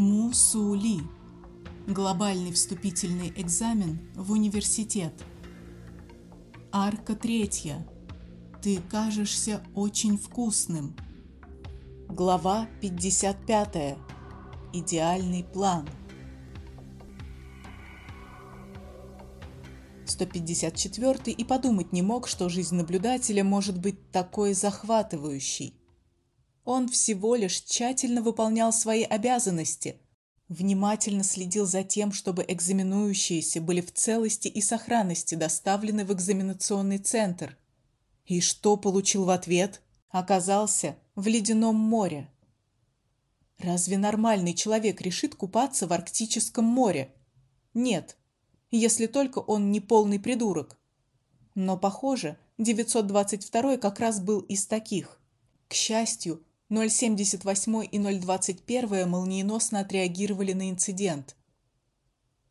Мусули. Глобальный вступительный экзамен в университет. Арка третья. Ты кажешься очень вкусным. Глава 55. Идеальный план. 154 и подумать не мог, что жизнь наблюдателя может быть такой захватывающей. Он всего лишь тщательно выполнял свои обязанности, внимательно следил за тем, чтобы экзаменующиеся были в целости и сохранности доставлены в экзаменационный центр. И что получил в ответ? Оказался в ледяном море. Разве нормальный человек решит купаться в Арктическом море? Нет, если только он не полный придурок. Но, похоже, 922 как раз был из таких. К счастью, 078 и 021 молниеносно отреагировали на инцидент.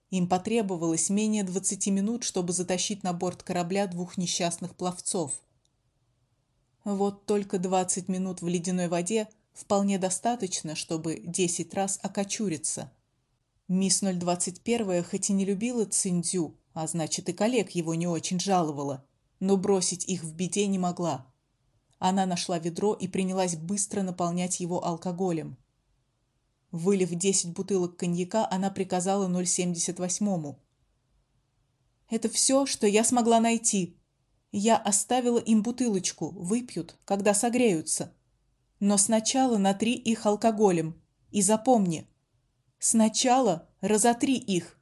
Им потребовалось менее 20 минут, чтобы затащить на борт корабля двух несчастных пловцов. Вот только 20 минут в ледяной воде вполне достаточно, чтобы 10 раз окочуриться. Мисс 021 хоть и не любила Циндзю, а значит и коллег его не очень жаловала, но бросить их в беде не могла. Она нашла ведро и принялась быстро наполнять его алкоголем. Вылив 10 бутылок коньяка, она приказала 078-му. «Это все, что я смогла найти. Я оставила им бутылочку, выпьют, когда согреются. Но сначала натри их алкоголем. И запомни, сначала разотри их,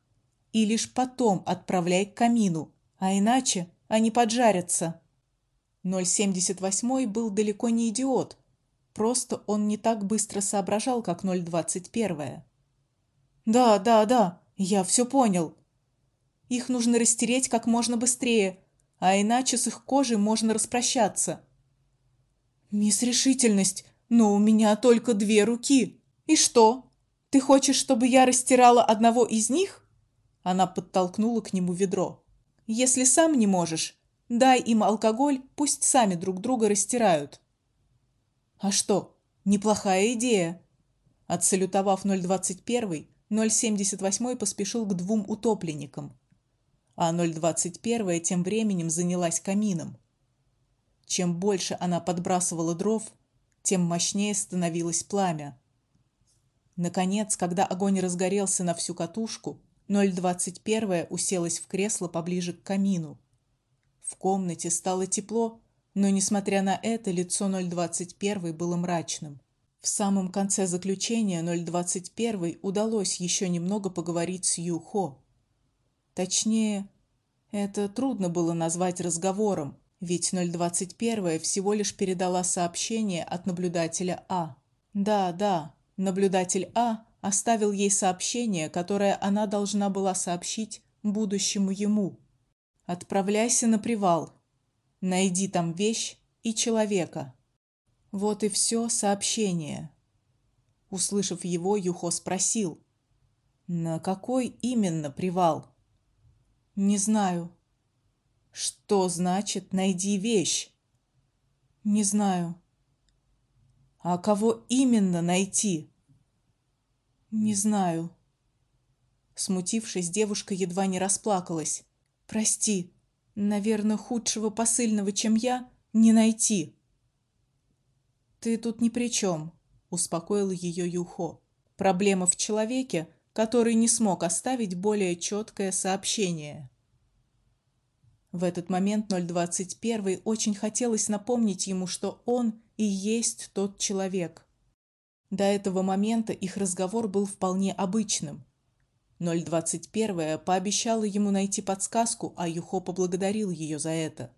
и лишь потом отправляй к камину, а иначе они поджарятся». 078 был далеко не идиот. Просто он не так быстро соображал, как 021. Да, да, да, я все понял. Их нужно растереть как можно быстрее, а иначе с их кожей можно распрощаться. Мисс Решительность, но у меня только две руки. И что? Ты хочешь, чтобы я растирала одного из них? Она подтолкнула к нему ведро. Если сам не можешь, Дай им алкоголь, пусть сами друг друга растирают. А что? Неплохая идея. Отсалютовав 021, 078 поспешил к двум утопленникам, а 021 тем временем занялась камином. Чем больше она подбрасывала дров, тем мощнее становилось пламя. Наконец, когда огонь разгорелся на всю катушку, 021 уселась в кресло поближе к камину. В комнате стало тепло, но, несмотря на это, лицо 021 было мрачным. В самом конце заключения 021 удалось еще немного поговорить с Юхо. Точнее, это трудно было назвать разговором, ведь 021 всего лишь передала сообщение от наблюдателя А. Да, да, наблюдатель А оставил ей сообщение, которое она должна была сообщить будущему ему. Отправляйся на привал. Найди там вещь и человека. Вот и все сообщение. Услышав его, Юхо спросил: "На какой именно привал?" "Не знаю". "Что значит найди вещь?" "Не знаю". "А кого именно найти?" "Не знаю". Смутившись, девушка едва не расплакалась. Прости, наверное, худшего посыльного, чем я, не найти. Ты тут ни при чем, успокоил ее Юхо. Проблема в человеке, который не смог оставить более четкое сообщение. В этот момент 021 очень хотелось напомнить ему, что он и есть тот человек. До этого момента их разговор был вполне обычным. 021 пообещала ему найти подсказку, а Юхо поблагодарил ее за это.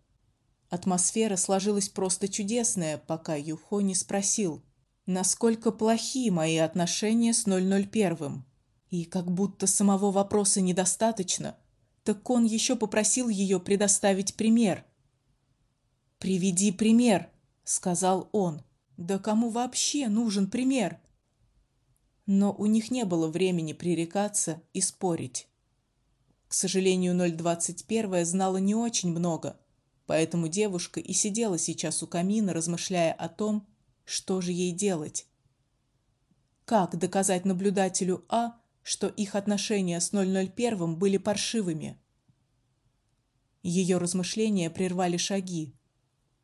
Атмосфера сложилась просто чудесная, пока Юхо не спросил, насколько плохи мои отношения с 001. И как будто самого вопроса недостаточно, так он еще попросил ее предоставить пример. «Приведи пример», — сказал он. «Да кому вообще нужен пример? Но у них не было времени пререкаться и спорить. К сожалению, 021 знала не очень много, поэтому девушка и сидела сейчас у камина, размышляя о том, что же ей делать. как доказать наблюдателю А, что их отношения с 001 были паршивыми. Ее размышления прервали шаги.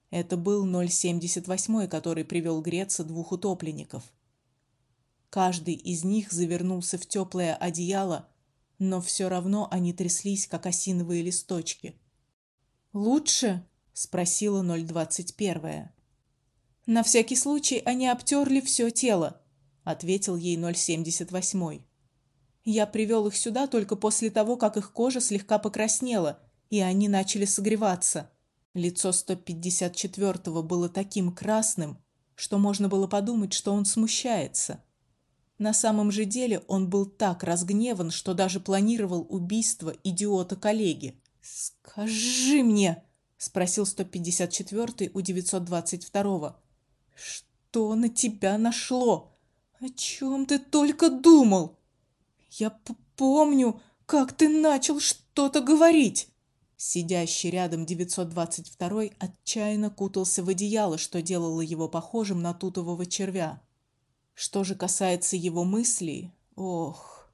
Это был 078, который привел греться двух утопленников. Каждый из них завернулся в теплое одеяло, но все равно они тряслись, как осиновые листочки. «Лучше?» – спросила 021. «На всякий случай они обтерли все тело», – ответил ей 078. «Я привел их сюда только после того, как их кожа слегка покраснела, и они начали согреваться». Лицо 154-го было таким красным, что можно было подумать, что он смущается. На самом же деле он был так разгневан, что даже планировал убийство идиота-коллеги. «Скажи мне!» — спросил 154-й у 922-го. «Что на тебя нашло? О чем ты только думал? Я помню, как ты начал что-то говорить!» Сидящий рядом 922 отчаянно кутался в одеяло, что делало его похожим на тутового червя. Что же касается его мыслей, ох,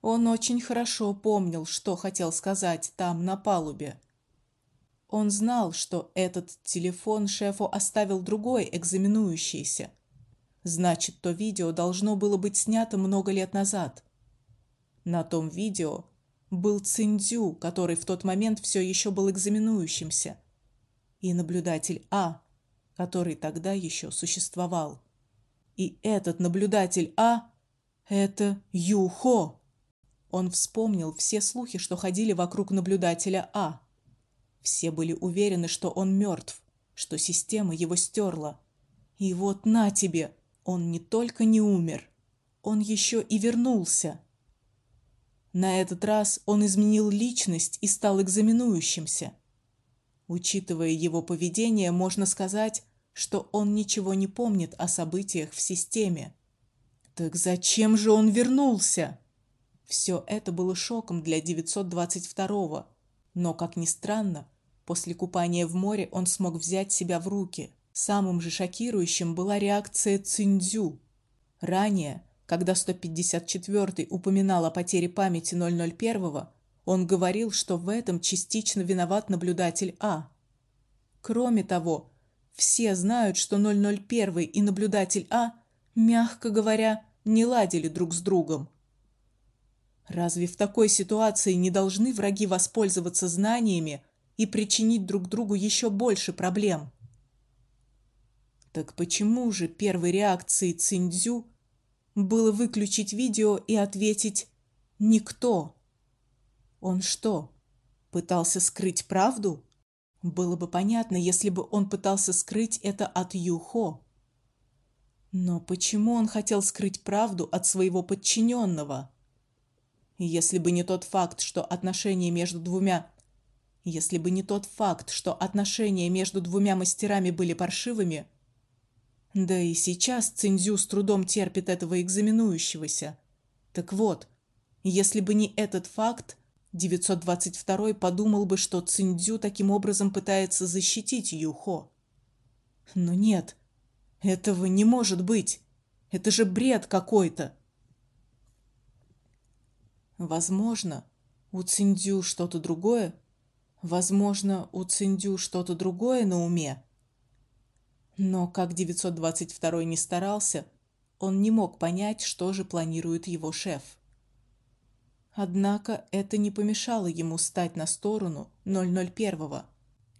он очень хорошо помнил, что хотел сказать там на палубе. Он знал, что этот телефон шефу оставил другой экзаменующийся. Значит, то видео должно было быть снято много лет назад. На том видео был Циндзю, который в тот момент все еще был экзаменующимся, и наблюдатель А, который тогда еще существовал. И этот наблюдатель А – это Юхо. Он вспомнил все слухи, что ходили вокруг наблюдателя А. Все были уверены, что он мертв, что система его стерла. И вот на тебе, он не только не умер, он еще и вернулся. На этот раз он изменил личность и стал экзаменующимся. Учитывая его поведение, можно сказать, что он ничего не помнит о событиях в системе. Так зачем же он вернулся? Все это было шоком для 922-го, но, как ни странно, после купания в море он смог взять себя в руки. Самым же шокирующим была реакция Циндзю. Ранее, когда 154-й упоминал о потере памяти 001-го, он говорил, что в этом частично виноват наблюдатель А. Кроме того, все знают, что 001 и наблюдатель А, мягко говоря, не ладили друг с другом. Разве в такой ситуации не должны враги воспользоваться знаниями и причинить друг другу еще больше проблем? Так почему же первой реакцией Циндзю было выключить видео и ответить «никто»? Он что, пытался скрыть правду? Было бы понятно, если бы он пытался скрыть это от Юхо. Но почему он хотел скрыть правду от своего подчиненного? Если бы не тот факт, что отношения между двумя если бы не тот факт, что отношения между двумя мастерами были паршивыми, да и сейчас Циндзю с трудом терпит этого экзаменующегося. Так вот, если бы не этот факт, 922 подумал бы, что Циндзю таким образом пытается защитить Юхо. Но нет, этого не может быть. Это же бред какой-то. Возможно, у Циндзю что-то другое. Возможно, у Циндзю что-то другое на уме. Но как 922 не старался, он не мог понять, что же планирует его шеф. Однако это не помешало ему стать на сторону 001-го.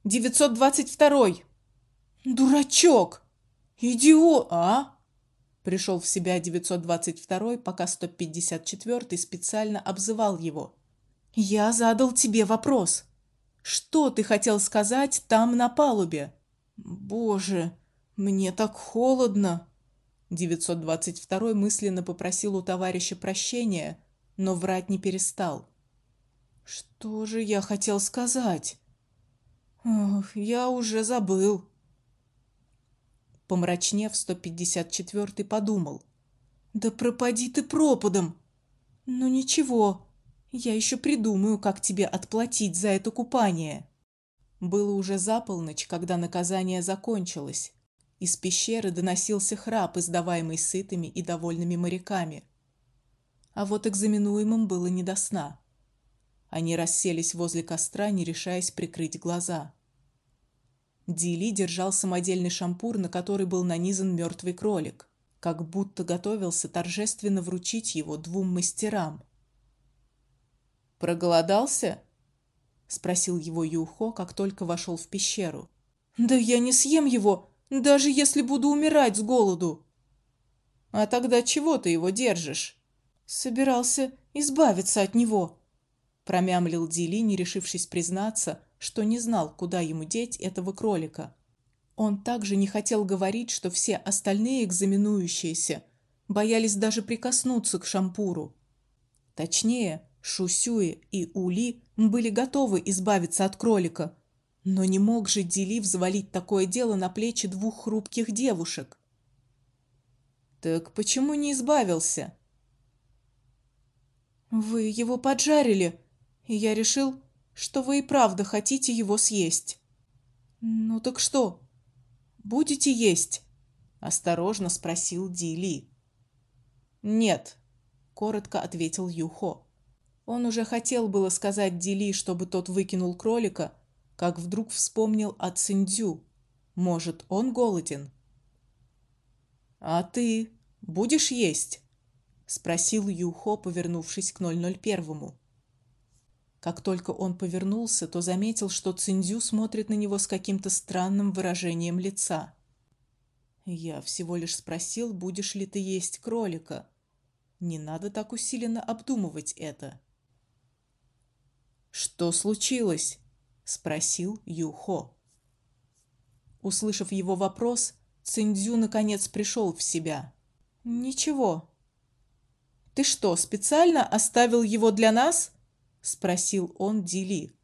«922-й!» «Дурачок! Идиот! А?» Пришел в себя 922-й, пока 154-й специально обзывал его. «Я задал тебе вопрос. Что ты хотел сказать там на палубе?» «Боже, мне так холодно!» 922 мысленно попросил у товарища прощения, но врать не перестал. Что же я хотел сказать? Ох, я уже забыл. Помрачнев, 154-й подумал: "Да пропади ты пропадом. Ну ничего, я еще придумаю, как тебе отплатить за это купание". Было уже за полночь, когда наказание закончилось. Из пещеры доносился храп, издаваемый сытыми и довольными моряками. А вот экзаменуемым было не до сна. Они расселись возле костра, не решаясь прикрыть глаза. Дили держал самодельный шампур, на который был нанизан мертвый кролик, как будто готовился торжественно вручить его двум мастерам. Проголодался? спросил его Юхо, как только вошел в пещеру. Да я не съем его, даже если буду умирать с голоду. А тогда чего ты его держишь? Собирался избавиться от него, промямлил Дили, не решившись признаться, что не знал, куда ему деть этого кролика. Он также не хотел говорить, что все остальные экзаменующиеся боялись даже прикоснуться к шампуру. Точнее, Шусюи и Ули были готовы избавиться от кролика, но не мог же Дили взвалить такое дело на плечи двух хрупких девушек. Так почему не избавился? Вы его поджарили, и я решил, что вы и правда хотите его съесть. Ну так что? Будете есть? осторожно спросил Дили. Нет, коротко ответил Юхо. Он уже хотел было сказать Дили, чтобы тот выкинул кролика, как вдруг вспомнил о Циндзю. Может, он голоден? А ты будешь есть? Спросил Юхо, повернувшись к 001. Как только он повернулся, то заметил, что Циндзю смотрит на него с каким-то странным выражением лица. Я всего лишь спросил, будешь ли ты есть кролика. Не надо так усиленно обдумывать это. Что случилось? спросил Юхо. Услышав его вопрос, Циндзю наконец пришел в себя. Ничего. Ты что, специально оставил его для нас? спросил он Дили.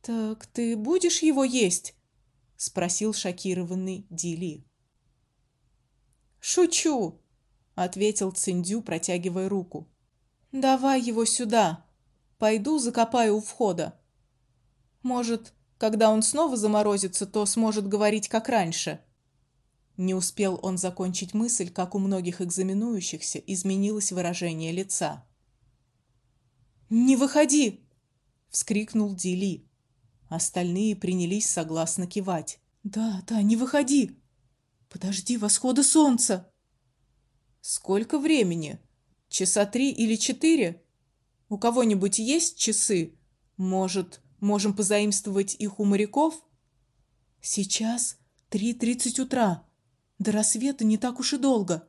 Так ты будешь его есть? спросил шокированный Дили. Шучу, ответил Циндзю, протягивая руку. Давай его сюда. Пойду закопаю у входа. Может, когда он снова заморозится, то сможет говорить как раньше. Не успел он закончить мысль, как у многих экзаменующихся изменилось выражение лица. Не выходи, вскрикнул Дили. Остальные принялись согласно кивать. Да, да, не выходи. Подожди восхода солнца. Сколько времени? Часа три или четыре? У кого-нибудь есть часы? Может, можем позаимствовать их у моряков? Сейчас три тридцать утра. До рассвета не так уж и долго.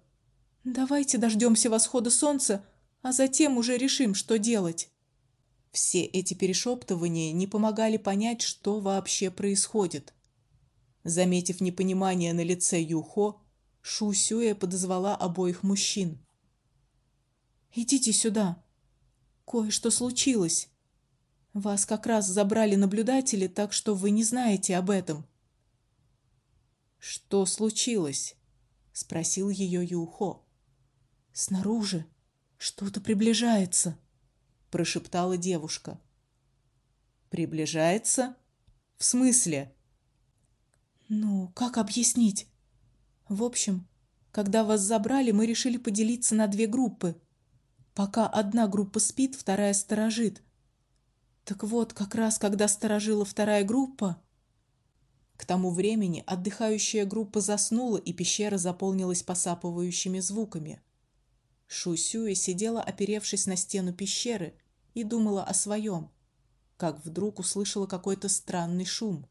Давайте дождемся восхода солнца, а затем уже решим, что делать. Все эти перешептывания не помогали понять, что вообще происходит. Заметив непонимание на лице Юхо, Шу Сюэ подозвала обоих мужчин. Идите сюда. Кое-что случилось. Вас как раз забрали наблюдатели, так что вы не знаете об этом. Что случилось? спросил ее Юхо. Снаружи что-то приближается, прошептала девушка. Приближается? В смысле? Ну, как объяснить? В общем, когда вас забрали, мы решили поделиться на две группы. Пока одна группа спит, вторая сторожит. Так вот, как раз когда сторожила вторая группа, к тому времени отдыхающая группа заснула, и пещера заполнилась посапывающими звуками. Шусюя сидела, оперевшись на стену пещеры, и думала о своем, как вдруг услышала какой-то странный шум,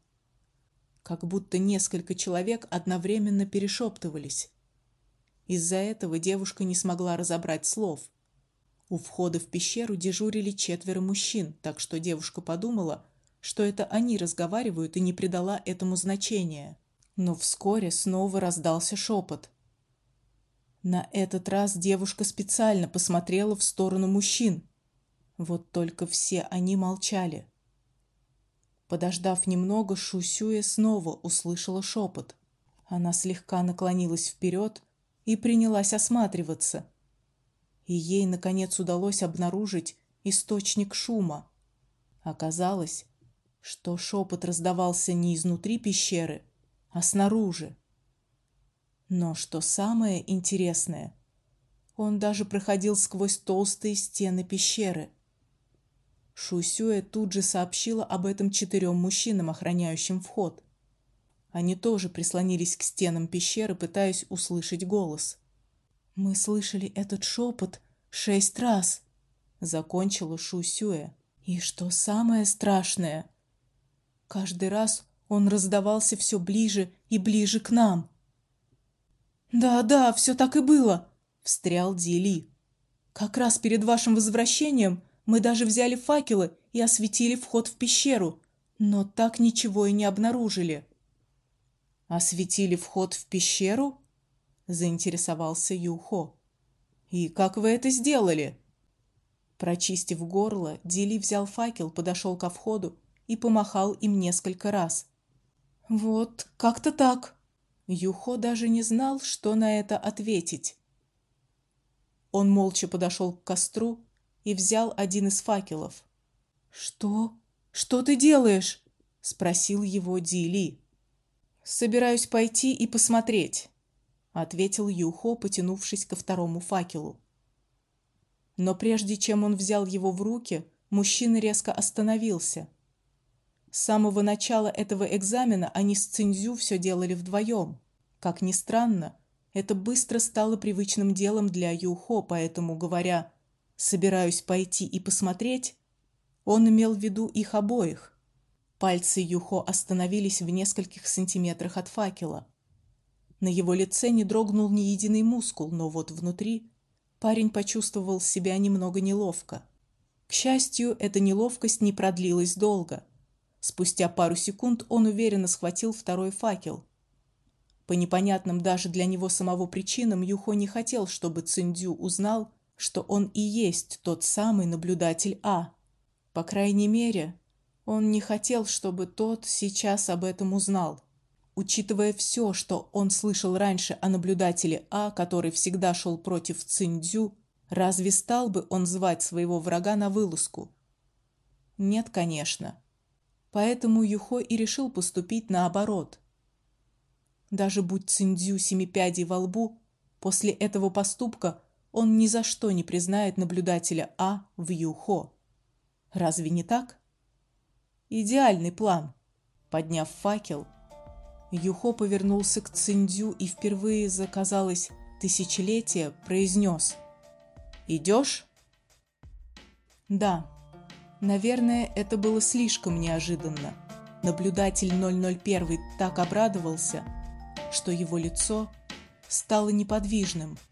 как будто несколько человек одновременно перешептывались. Из-за этого девушка не смогла разобрать слов. У входа в пещеру дежурили четверо мужчин, так что девушка подумала, что это они разговаривают и не придала этому значения. Но вскоре снова раздался шепот. На этот раз девушка специально посмотрела в сторону мужчин. Вот только все они молчали. Подождав немного, Шусюя снова услышала шепот. Она слегка наклонилась вперед и принялась осматриваться и ей наконец удалось обнаружить источник шума. Оказалось, что шепот раздавался не изнутри пещеры, а снаружи. Но что самое интересное, он даже проходил сквозь толстые стены пещеры. Шусюэ тут же сообщила об этом четырем мужчинам, охраняющим вход. Они тоже прислонились к стенам пещеры, пытаясь услышать голос. Мы слышали этот шепот шесть раз, закончила Шусюэ. И что самое страшное, каждый раз он раздавался все ближе и ближе к нам. Да, да, все так и было, встрял Дили. Как раз перед вашим возвращением мы даже взяли факелы и осветили вход в пещеру, но так ничего и не обнаружили. Осветили вход в пещеру? заинтересовался Юхо. И как вы это сделали? Прочистив горло, Дили взял факел, подошел ко входу и помахал им несколько раз. Вот, как-то так. Юхо даже не знал, что на это ответить. Он молча подошел к костру и взял один из факелов. Что? Что ты делаешь? спросил его Дили. Собираюсь пойти и посмотреть, ответил Юхо, потянувшись ко второму факелу. Но прежде чем он взял его в руки, мужчина резко остановился. С самого начала этого экзамена они с Цинзю все делали вдвоем. Как ни странно, это быстро стало привычным делом для Юхо, поэтому, говоря «собираюсь пойти и посмотреть», он имел в виду их обоих. Пальцы Юхо остановились в нескольких сантиметрах от факела. На его лице не дрогнул ни единый мускул, но вот внутри парень почувствовал себя немного неловко. К счастью, эта неловкость не продлилась долго. Спустя пару секунд он уверенно схватил второй факел. По непонятным даже для него самого причинам Юхо не хотел, чтобы Циндю узнал, что он и есть тот самый наблюдатель А. По крайней мере, он не хотел, чтобы тот сейчас об этом узнал. Учитывая все, что он слышал раньше о наблюдателе А, который всегда шел против Циндзю, разве стал бы он звать своего врага на вылазку? Нет, конечно. Поэтому Юхо и решил поступить наоборот. Даже будь Циндзю семипядей во лбу, после этого поступка он ни за что не признает наблюдателя А в Юхо. Разве не так? Идеальный план. Подняв факел, Юхо повернулся к Циндю и впервые за, казалось, тысячелетие произнес «Идешь?» Да, наверное, это было слишком неожиданно. Наблюдатель 001 так обрадовался, что его лицо стало неподвижным –